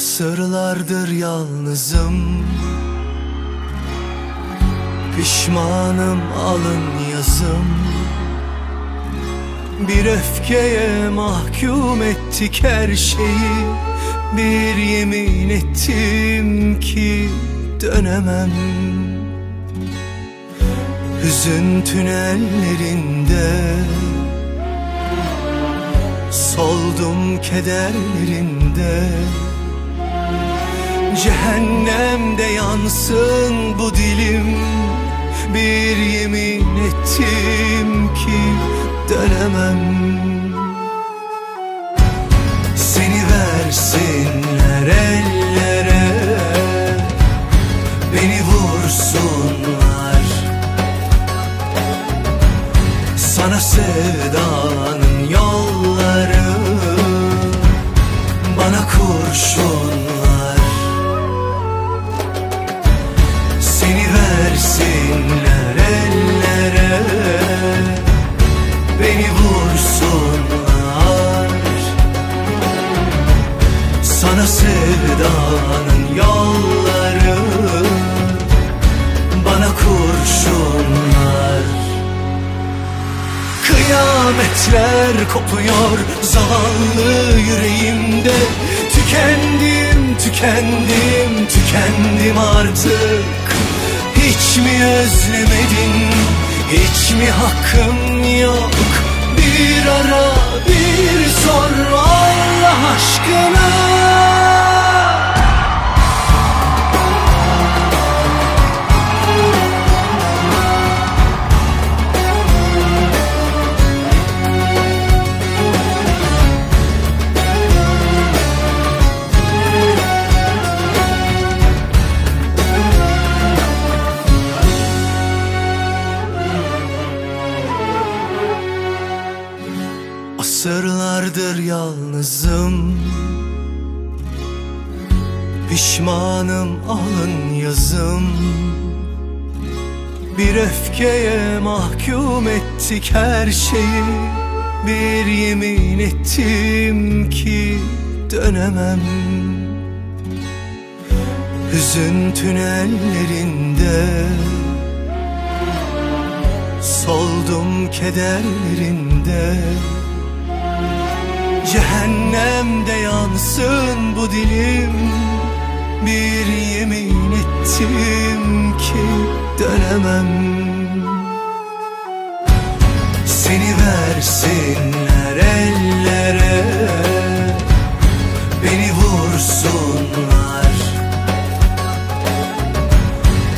Asırlardır yalnızım. Pişmanım alın yazım. Bir öfkeye mahkum ettik her şeyi. Bir yemin ettim ki dönemem. Hüzün tünellerinde Soldum kederlerinde Cehennemde yansın bu dilim. Bir yemin ettim ki dönemem. Seni versinler ellere Beni vursunlar. Sana sevdanın yolları Bana kurşunlar Kıyametler kopuyor zavallı yüreğimde. Tükendim, tükendim, tükendim artık. Hiç mi özlemedin, hiç mi hakkım yok? Bir ara, bir sor Allah aşkına Asırlardır yalnızım. Pişmanım alın yazım. Bir öfkeye mahkum ettik her şeyi. Bir yemin ettim ki dönemem. Hüzün tünellerinde Soldum kederlerinde Cehennemde yansın bu dilim. Bir yemin ettim ki dönemem. Seni versinler ellere. Beni vursunlar.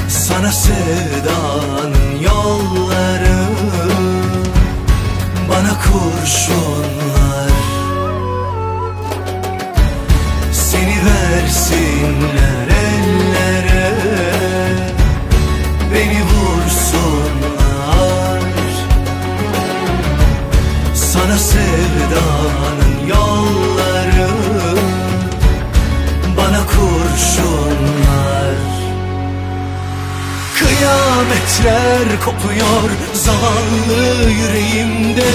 Sana sevdanın yolları. Bana kurşunlar Seni versinler ellere. Beni vursunlar. Sana sevdanın yolları Bana kurşunlar. Kıyametler kopuyor zavallı yüreğimde.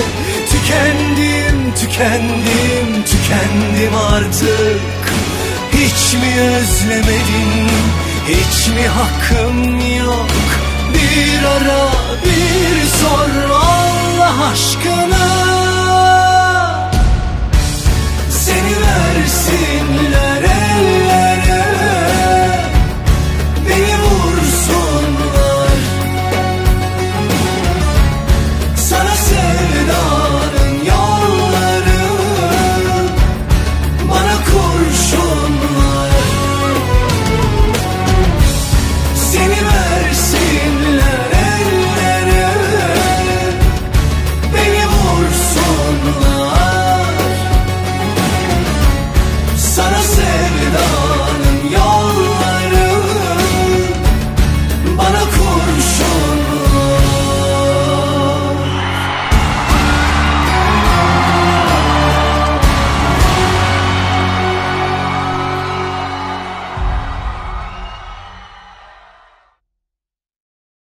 Tükendim, tükendim, tükendim artık Hiç mi özlemedin, hiç mi hakkım yok? Bir ara, bir sor